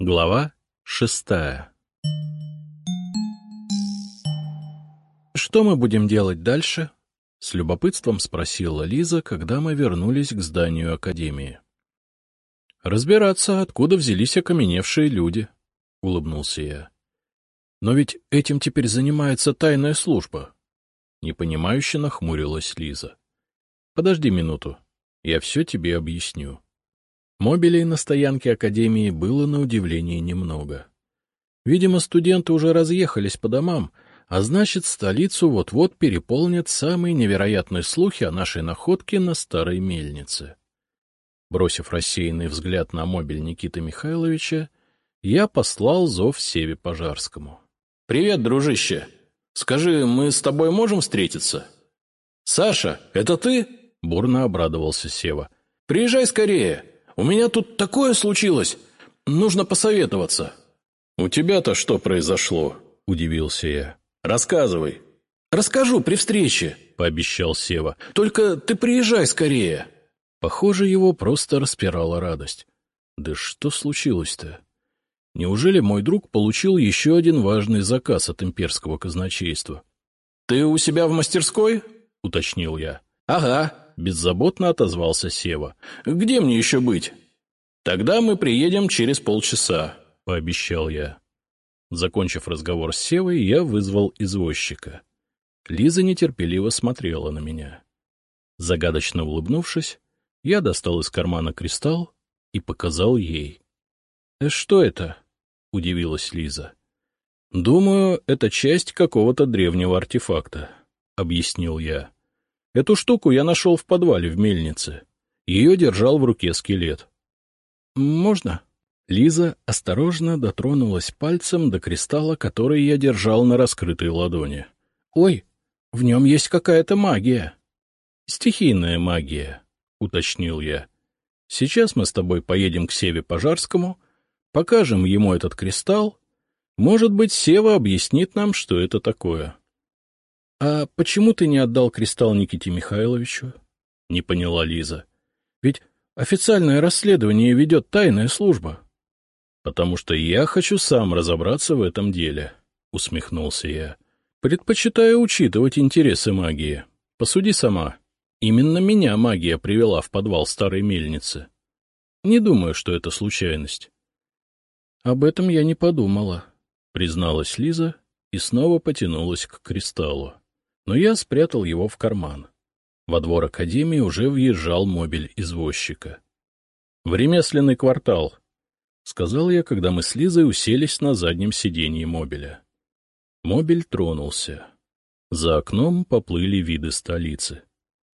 Глава шестая «Что мы будем делать дальше?» — с любопытством спросила Лиза, когда мы вернулись к зданию Академии. «Разбираться, откуда взялись окаменевшие люди», — улыбнулся я. «Но ведь этим теперь занимается тайная служба». Непонимающе нахмурилась Лиза. «Подожди минуту, я все тебе объясню». Мобилей на стоянке Академии было на удивление немного. Видимо, студенты уже разъехались по домам, а значит, столицу вот-вот переполнят самые невероятные слухи о нашей находке на старой мельнице. Бросив рассеянный взгляд на мобиль Никиты Михайловича, я послал зов Севе Пожарскому. — Привет, дружище! Скажи, мы с тобой можем встретиться? — Саша, это ты? — бурно обрадовался Сева. — Приезжай скорее! У меня тут такое случилось! Нужно посоветоваться. — У тебя-то что произошло? — удивился я. — Рассказывай. — Расскажу при встрече, — пообещал Сева. — Только ты приезжай скорее. Похоже, его просто распирала радость. Да что случилось-то? Неужели мой друг получил еще один важный заказ от имперского казначейства? — Ты у себя в мастерской? — уточнил я. — Ага, Беззаботно отозвался Сева. «Где мне еще быть?» «Тогда мы приедем через полчаса», — пообещал я. Закончив разговор с Севой, я вызвал извозчика. Лиза нетерпеливо смотрела на меня. Загадочно улыбнувшись, я достал из кармана кристалл и показал ей. «Э, — Что это? — удивилась Лиза. — Думаю, это часть какого-то древнего артефакта, — объяснил я. Эту штуку я нашел в подвале в мельнице. Ее держал в руке скелет. «Можно?» Лиза осторожно дотронулась пальцем до кристалла, который я держал на раскрытой ладони. «Ой, в нем есть какая-то магия». «Стихийная магия», — уточнил я. «Сейчас мы с тобой поедем к Севе Пожарскому, покажем ему этот кристалл. Может быть, Сева объяснит нам, что это такое». — А почему ты не отдал кристалл Никите Михайловичу? — не поняла Лиза. — Ведь официальное расследование ведет тайная служба. — Потому что я хочу сам разобраться в этом деле, — усмехнулся я. — Предпочитаю учитывать интересы магии. Посуди сама. Именно меня магия привела в подвал старой мельницы. Не думаю, что это случайность. — Об этом я не подумала, — призналась Лиза и снова потянулась к кристаллу но я спрятал его в карман. Во двор Академии уже въезжал мобиль извозчика. — В ремесленный квартал, — сказал я, когда мы с Лизой уселись на заднем сиденье мобиля. Мобиль тронулся. За окном поплыли виды столицы.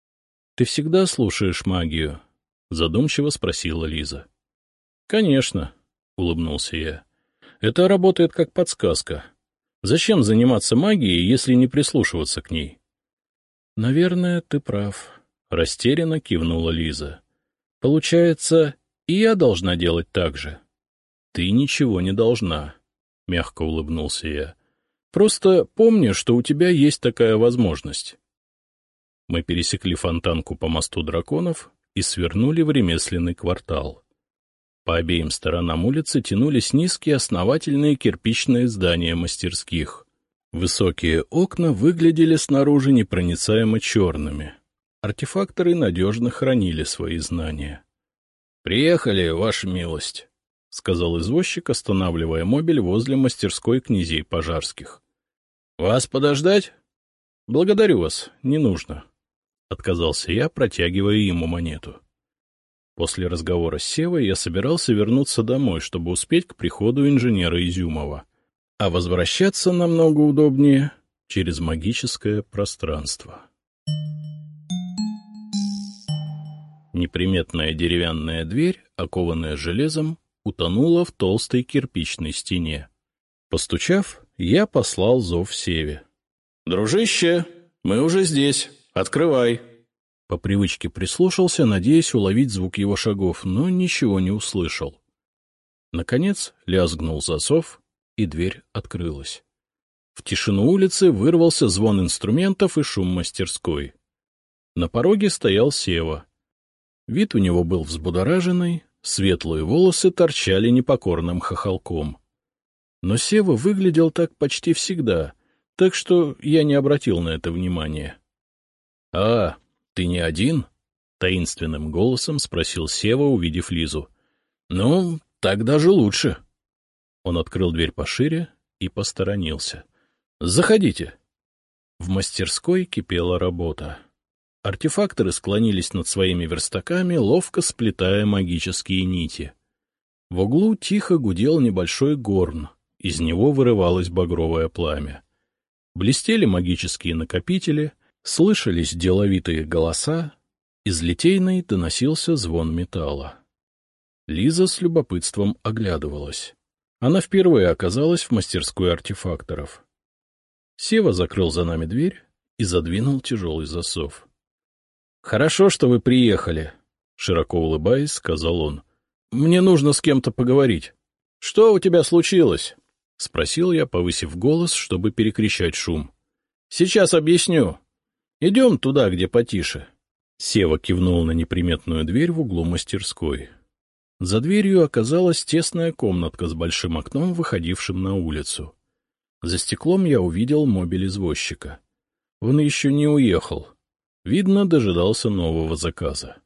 — Ты всегда слушаешь магию? — задумчиво спросила Лиза. — Конечно, — улыбнулся я. — Это работает как подсказка. Зачем заниматься магией, если не прислушиваться к ней? — Наверное, ты прав, — растерянно кивнула Лиза. — Получается, и я должна делать так же. — Ты ничего не должна, — мягко улыбнулся я. — Просто помни, что у тебя есть такая возможность. Мы пересекли фонтанку по мосту драконов и свернули в ремесленный квартал. По обеим сторонам улицы тянулись низкие основательные кирпичные здания мастерских. Высокие окна выглядели снаружи непроницаемо черными. Артефакторы надежно хранили свои знания. — Приехали, ваша милость, — сказал извозчик, останавливая мобиль возле мастерской князей пожарских. — Вас подождать? — Благодарю вас, не нужно, — отказался я, протягивая ему монету. После разговора с Севой я собирался вернуться домой, чтобы успеть к приходу инженера Изюмова. А возвращаться намного удобнее через магическое пространство. Неприметная деревянная дверь, окованная железом, утонула в толстой кирпичной стене. Постучав, я послал зов Севе. — Дружище, мы уже здесь. Открывай. По привычке прислушался, надеясь уловить звук его шагов, но ничего не услышал. Наконец лязгнул засов, и дверь открылась. В тишину улицы вырвался звон инструментов и шум мастерской. На пороге стоял Сева. Вид у него был взбудораженный, светлые волосы торчали непокорным хохолком. Но Сева выглядел так почти всегда, так что я не обратил на это внимания. — А, ты не один? — таинственным голосом спросил Сева, увидев Лизу. — Ну, так даже лучше. Он открыл дверь пошире и посторонился. — Заходите. В мастерской кипела работа. Артефакторы склонились над своими верстаками, ловко сплетая магические нити. В углу тихо гудел небольшой горн, из него вырывалось багровое пламя. Блестели магические накопители, слышались деловитые голоса, из литейной доносился звон металла. Лиза с любопытством оглядывалась. Она впервые оказалась в мастерской артефакторов. Сева закрыл за нами дверь и задвинул тяжелый засов. — Хорошо, что вы приехали, — широко улыбаясь, сказал он. — Мне нужно с кем-то поговорить. — Что у тебя случилось? — спросил я, повысив голос, чтобы перекричать шум. — Сейчас объясню. Идем туда, где потише. Сева кивнул на неприметную дверь в углу мастерской. За дверью оказалась тесная комнатка с большим окном, выходившим на улицу. За стеклом я увидел мобиль извозчика. Он еще не уехал. Видно, дожидался нового заказа.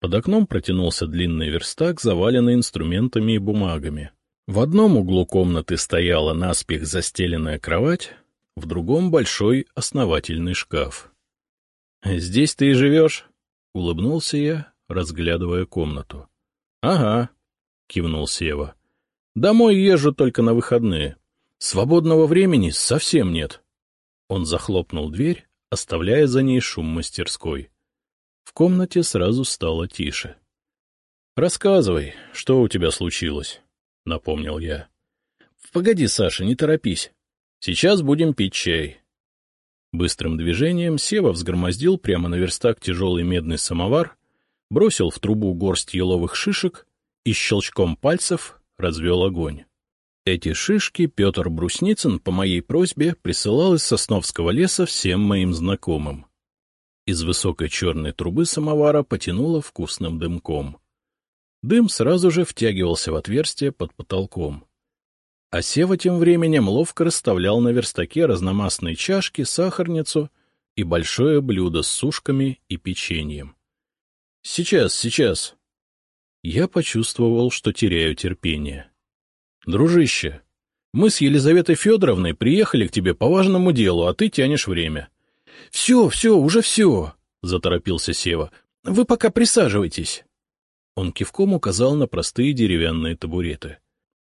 Под окном протянулся длинный верстак, заваленный инструментами и бумагами. В одном углу комнаты стояла наспех застеленная кровать, в другом — большой основательный шкаф. — Здесь ты и живешь? — улыбнулся я, разглядывая комнату. — Ага, — кивнул Сева. — Домой езжу только на выходные. Свободного времени совсем нет. Он захлопнул дверь, оставляя за ней шум мастерской. В комнате сразу стало тише. — Рассказывай, что у тебя случилось, — напомнил я. — Погоди, Саша, не торопись. Сейчас будем пить чай. Быстрым движением Сева взгромоздил прямо на верстак тяжелый медный самовар, бросил в трубу горсть еловых шишек и щелчком пальцев развел огонь. Эти шишки Петр Брусницын по моей просьбе присылал из Сосновского леса всем моим знакомым. Из высокой черной трубы самовара потянуло вкусным дымком. Дым сразу же втягивался в отверстие под потолком. А Сева тем временем ловко расставлял на верстаке разномастные чашки, сахарницу и большое блюдо с сушками и печеньем. — Сейчас, сейчас. Я почувствовал, что теряю терпение. — Дружище, мы с Елизаветой Федоровной приехали к тебе по важному делу, а ты тянешь время. — Все, все, уже все, — заторопился Сева. — Вы пока присаживайтесь. Он кивком указал на простые деревянные табуреты.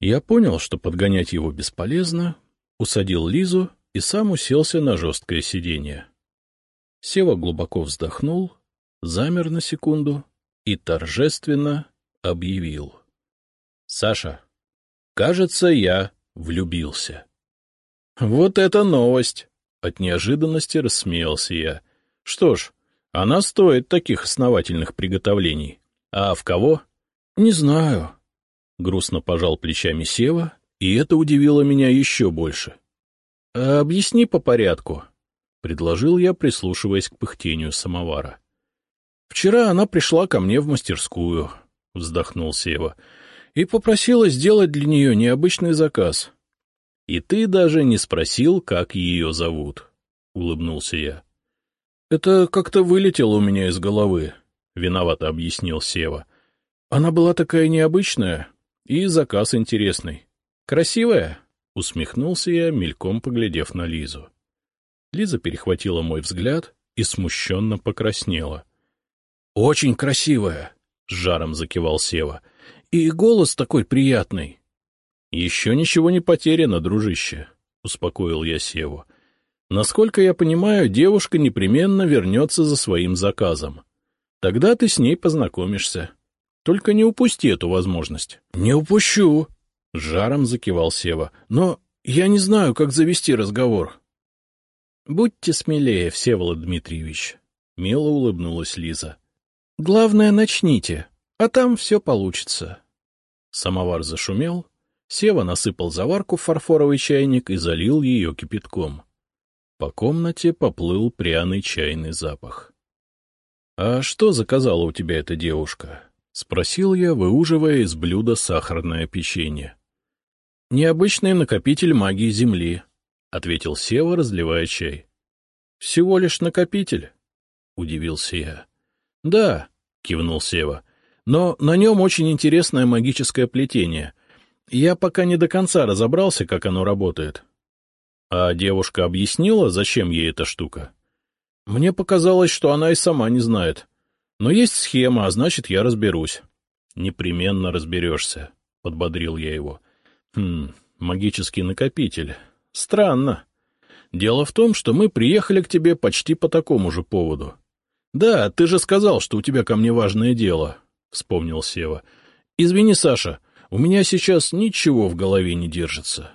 Я понял, что подгонять его бесполезно, усадил Лизу и сам уселся на жесткое сиденье. Сева глубоко вздохнул, замер на секунду и торжественно объявил. — Саша, Кажется, я влюбился. Вот это новость! От неожиданности рассмеялся я. Что ж, она стоит таких основательных приготовлений. А в кого? Не знаю. Грустно пожал плечами Сева, и это удивило меня еще больше. А объясни по порядку, — предложил я, прислушиваясь к пыхтению самовара. — Вчера она пришла ко мне в мастерскую, — вздохнул Сева и попросила сделать для нее необычный заказ. — И ты даже не спросил, как ее зовут, — улыбнулся я. — Это как-то вылетело у меня из головы, — виновато объяснил Сева. — Она была такая необычная, и заказ интересный. — Красивая? — усмехнулся я, мельком поглядев на Лизу. Лиза перехватила мой взгляд и смущенно покраснела. — Очень красивая! — с жаром закивал Сева. И голос такой приятный. — Еще ничего не потеряно, дружище, — успокоил я Севу. — Насколько я понимаю, девушка непременно вернется за своим заказом. Тогда ты с ней познакомишься. Только не упусти эту возможность. — Не упущу, — жаром закивал Сева. — Но я не знаю, как завести разговор. — Будьте смелее, Всеволод Дмитриевич, — мило улыбнулась Лиза. — Главное, начните. — а там все получится. Самовар зашумел, Сева насыпал заварку в фарфоровый чайник и залил ее кипятком. По комнате поплыл пряный чайный запах. — А что заказала у тебя эта девушка? — спросил я, выуживая из блюда сахарное печенье. — Необычный накопитель магии Земли, — ответил Сева, разливая чай. — Всего лишь накопитель? — удивился я. — Да, — кивнул Сева, — но на нем очень интересное магическое плетение. Я пока не до конца разобрался, как оно работает. А девушка объяснила, зачем ей эта штука? Мне показалось, что она и сама не знает. Но есть схема, а значит, я разберусь. — Непременно разберешься, — подбодрил я его. — Хм, магический накопитель. Странно. Дело в том, что мы приехали к тебе почти по такому же поводу. — Да, ты же сказал, что у тебя ко мне важное дело, — вспомнил Сева. — Извини, Саша, у меня сейчас ничего в голове не держится.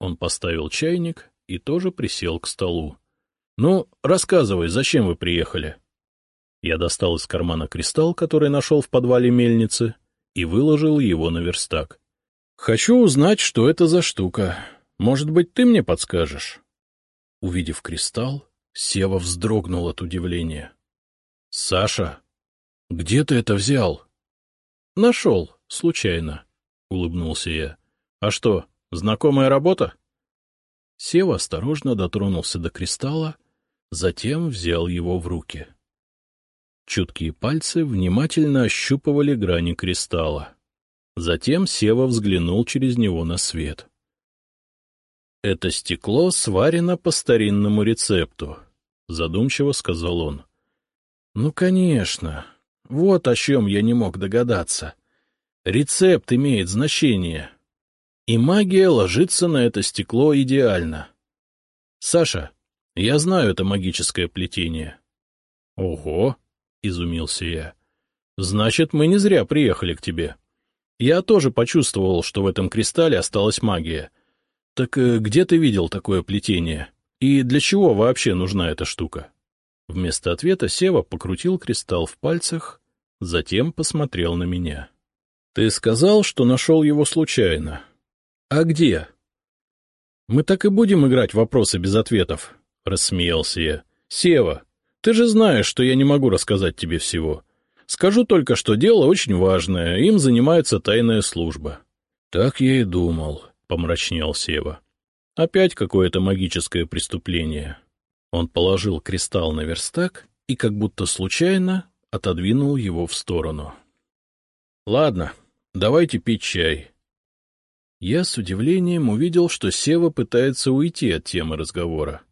Он поставил чайник и тоже присел к столу. — Ну, рассказывай, зачем вы приехали? Я достал из кармана кристалл, который нашел в подвале мельницы, и выложил его на верстак. — Хочу узнать, что это за штука. Может быть, ты мне подскажешь? Увидев кристалл, Сева вздрогнул от удивления. — Саша, где ты это взял? — Нашел, случайно, — улыбнулся я. — А что, знакомая работа? Сева осторожно дотронулся до кристалла, затем взял его в руки. Чуткие пальцы внимательно ощупывали грани кристалла. Затем Сева взглянул через него на свет. — Это стекло сварено по старинному рецепту, — задумчиво сказал он. — Ну, конечно. Вот о чем я не мог догадаться. Рецепт имеет значение. И магия ложится на это стекло идеально. Саша, я знаю это магическое плетение. — Ого! — изумился я. — Значит, мы не зря приехали к тебе. Я тоже почувствовал, что в этом кристалле осталась магия. Так э, где ты видел такое плетение? И для чего вообще нужна эта штука? Вместо ответа Сева покрутил кристалл в пальцах, затем посмотрел на меня. — Ты сказал, что нашел его случайно. — А где? — Мы так и будем играть вопросы без ответов, — рассмеялся я. — Сева, ты же знаешь, что я не могу рассказать тебе всего. Скажу только, что дело очень важное, им занимается тайная служба. — Так я и думал, — помрачнел Сева. — Опять какое-то магическое преступление. Он положил кристалл на верстак и, как будто случайно, отодвинул его в сторону. — Ладно, давайте пить чай. Я с удивлением увидел, что Сева пытается уйти от темы разговора.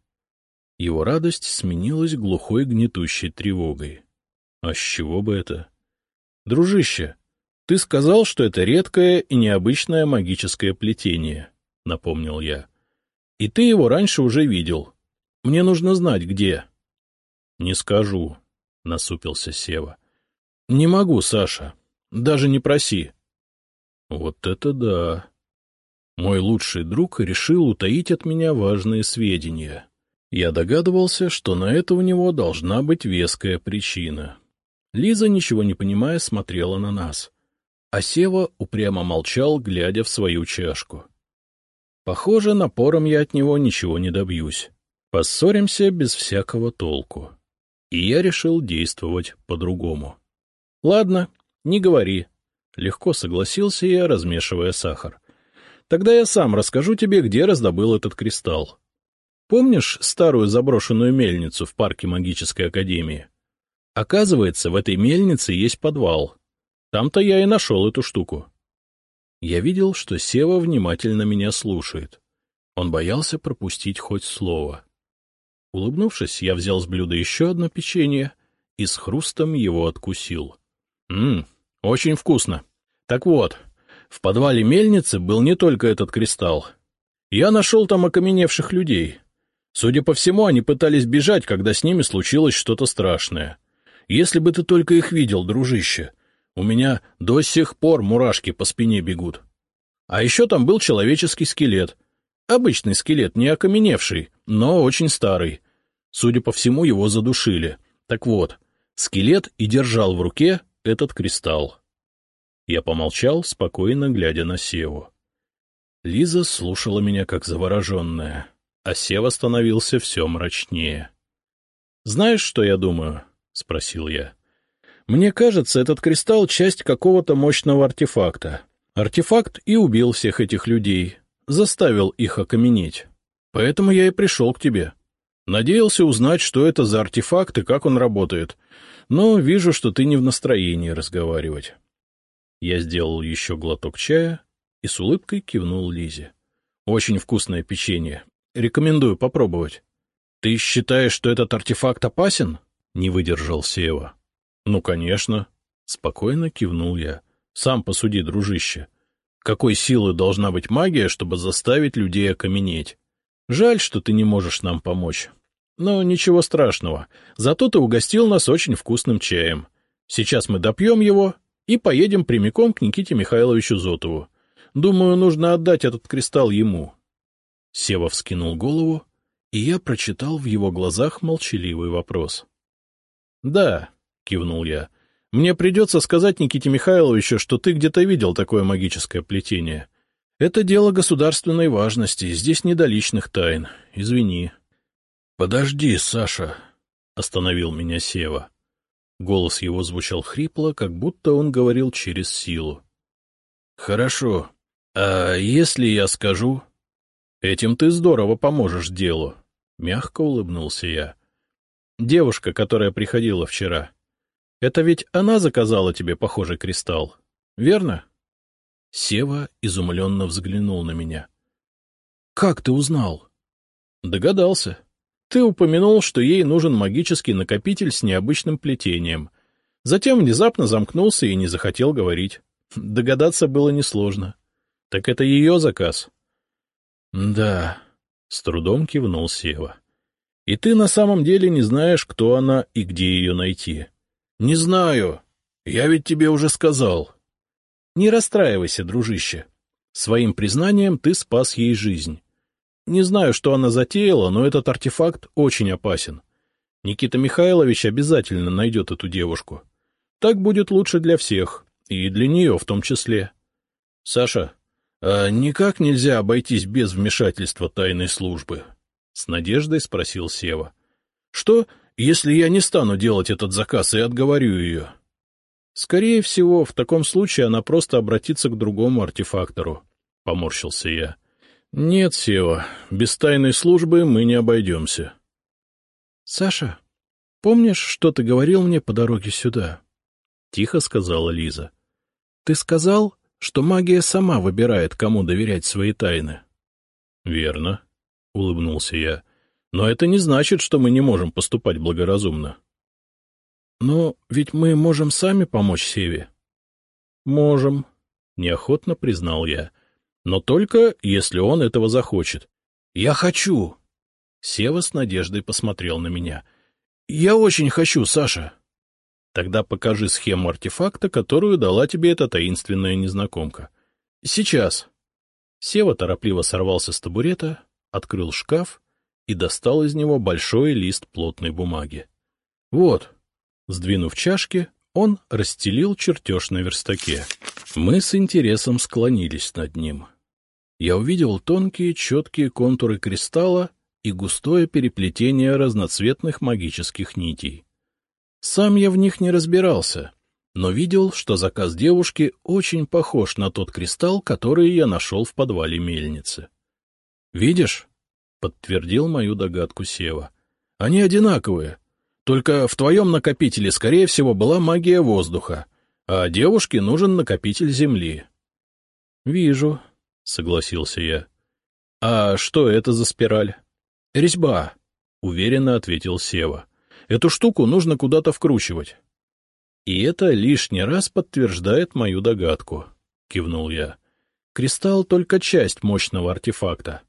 Его радость сменилась глухой гнетущей тревогой. А с чего бы это? — Дружище, ты сказал, что это редкое и необычное магическое плетение, — напомнил я. — И ты его раньше уже видел. Мне нужно знать, где. — Не скажу, — насупился Сева. — Не могу, Саша. Даже не проси. — Вот это да! Мой лучший друг решил утаить от меня важные сведения. Я догадывался, что на это у него должна быть веская причина. Лиза, ничего не понимая, смотрела на нас. А Сева упрямо молчал, глядя в свою чашку. Похоже, напором я от него ничего не добьюсь. Поссоримся без всякого толку. И я решил действовать по-другому. — Ладно, не говори. Легко согласился я, размешивая сахар. — Тогда я сам расскажу тебе, где раздобыл этот кристалл. Помнишь старую заброшенную мельницу в парке магической академии? Оказывается, в этой мельнице есть подвал. Там-то я и нашел эту штуку. Я видел, что Сева внимательно меня слушает. Он боялся пропустить хоть слово. Улыбнувшись, я взял с блюда еще одно печенье и с хрустом его откусил. Ммм, очень вкусно. Так вот, в подвале мельницы был не только этот кристалл. Я нашел там окаменевших людей. Судя по всему, они пытались бежать, когда с ними случилось что-то страшное. Если бы ты только их видел, дружище, у меня до сих пор мурашки по спине бегут. А еще там был человеческий скелет. Обычный скелет, не окаменевший, но очень старый. Судя по всему, его задушили. Так вот, скелет и держал в руке этот кристалл. Я помолчал, спокойно глядя на Севу. Лиза слушала меня как завороженная а Сева становился все мрачнее. — Знаешь, что я думаю? — спросил я. — Мне кажется, этот кристалл — часть какого-то мощного артефакта. Артефакт и убил всех этих людей, заставил их окаменеть. Поэтому я и пришел к тебе. Надеялся узнать, что это за артефакт и как он работает, но вижу, что ты не в настроении разговаривать. Я сделал еще глоток чая и с улыбкой кивнул Лизе. Очень вкусное печенье. Рекомендую попробовать. — Ты считаешь, что этот артефакт опасен? — не выдержал Сева. — Ну, конечно. Спокойно кивнул я. — Сам посуди, дружище. Какой силы должна быть магия, чтобы заставить людей окаменеть? Жаль, что ты не можешь нам помочь. Но ничего страшного. Зато ты угостил нас очень вкусным чаем. Сейчас мы допьем его и поедем прямиком к Никите Михайловичу Зотову. Думаю, нужно отдать этот кристалл ему. Сева вскинул голову, и я прочитал в его глазах молчаливый вопрос. — Да, — кивнул я, — мне придется сказать Никите Михайловичу, что ты где-то видел такое магическое плетение. Это дело государственной важности, здесь не до личных тайн. Извини. —— Подожди, Саша, — остановил меня Сева. Голос его звучал хрипло, как будто он говорил через силу. — Хорошо. А если я скажу? — Этим ты здорово поможешь делу, — мягко улыбнулся я. — Девушка, которая приходила вчера. Это ведь она заказала тебе похожий кристалл, верно? Сева изумленно взглянул на меня. — Как ты узнал? — Догадался. Ты упомянул, что ей нужен магический накопитель с необычным плетением. Затем внезапно замкнулся и не захотел говорить. Догадаться было несложно. Так это ее заказ? — Да, — с трудом кивнул Сева. — И ты на самом деле не знаешь, кто она и где ее найти? — Не знаю. Я ведь тебе уже сказал. — Не расстраивайся, дружище. Своим признанием ты спас ей жизнь. Не знаю, что она затеяла, но этот артефакт очень опасен. Никита Михайлович обязательно найдет эту девушку. Так будет лучше для всех, и для нее в том числе. — Саша, а никак нельзя обойтись без вмешательства тайной службы? — с надеждой спросил Сева. — Что, если я не стану делать этот заказ и отговорю ее? — Скорее всего, в таком случае она просто обратится к другому артефактору, — поморщился я. —— Нет, Сева, без тайной службы мы не обойдемся. — Саша, помнишь, что ты говорил мне по дороге сюда? — тихо сказала Лиза. — Ты сказал, что магия сама выбирает, кому доверять свои тайны. — Верно, — улыбнулся я. — Но это не значит, что мы не можем поступать благоразумно. — Но ведь мы можем сами помочь Севе. — Можем, — неохотно признал я. — но только если он этого захочет. — Я хочу! Сева с надеждой посмотрел на меня. — Я очень хочу, Саша! — Тогда покажи схему артефакта, которую дала тебе эта таинственная незнакомка. — Сейчас. Сева торопливо сорвался с табурета, открыл шкаф и достал из него большой лист плотной бумаги. — Вот. Сдвинув чашки, он расстелил чертеж на верстаке. Мы с интересом склонились над ним. — я увидел тонкие четкие контуры кристалла и густое переплетение разноцветных магических нитей. Сам я в них не разбирался, но видел, что заказ девушки очень похож на тот кристалл, который я нашел в подвале мельницы. — Видишь? — подтвердил мою догадку Сева. — Они одинаковые. Только в твоем накопителе, скорее всего, была магия воздуха, а девушке нужен накопитель земли. — Вижу, — согласился я. — А что это за спираль? — Резьба, — уверенно ответил Сева. — Эту штуку нужно куда-то вкручивать. — И это лишний раз подтверждает мою догадку, — кивнул я. Кристалл — только часть мощного артефакта.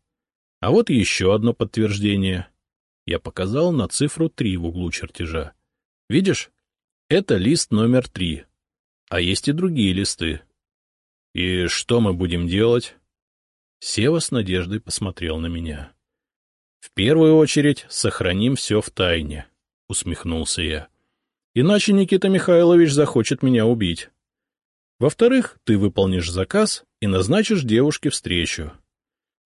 А вот еще одно подтверждение. Я показал на цифру три в углу чертежа. Видишь? Это лист номер три. А есть и другие листы. — И что мы будем делать? Сева с надеждой посмотрел на меня. — В первую очередь сохраним все в тайне, — усмехнулся я. — Иначе Никита Михайлович захочет меня убить. Во-вторых, ты выполнишь заказ и назначишь девушке встречу.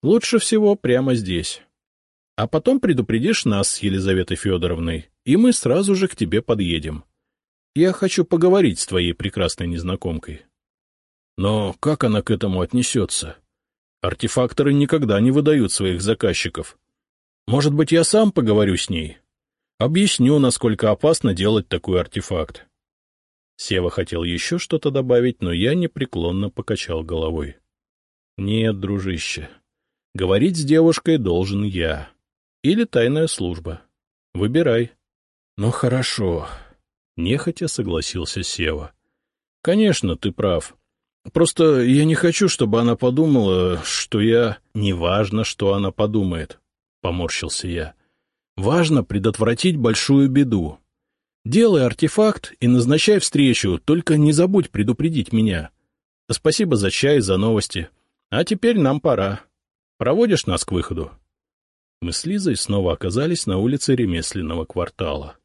Лучше всего прямо здесь. А потом предупредишь нас с Елизаветой Федоровной, и мы сразу же к тебе подъедем. Я хочу поговорить с твоей прекрасной незнакомкой. Но как она к этому отнесется? Артефакторы никогда не выдают своих заказчиков. Может быть, я сам поговорю с ней? Объясню, насколько опасно делать такой артефакт. Сева хотел еще что-то добавить, но я непреклонно покачал головой. — Нет, дружище, говорить с девушкой должен я. Или тайная служба. Выбирай. — Ну, хорошо. Нехотя согласился Сева. — Конечно, ты прав. Просто я не хочу, чтобы она подумала, что я... — Неважно, что она подумает, — поморщился я. Важно предотвратить большую беду. Делай артефакт и назначай встречу, только не забудь предупредить меня. Спасибо за чай, за новости. А теперь нам пора. Проводишь нас к выходу?» Мы с Лизой снова оказались на улице ремесленного квартала.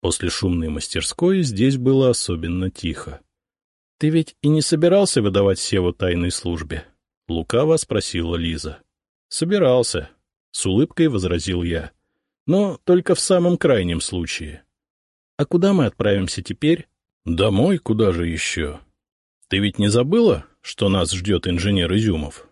После шумной мастерской здесь было особенно тихо. — Ты ведь и не собирался выдавать Севу тайной службе? — лукаво спросила Лиза. — Собирался, — с улыбкой возразил я. Но только в самом крайнем случае. А куда мы отправимся теперь? Домой, куда же еще? Ты ведь не забыла, что нас ждет инженер Изюмов?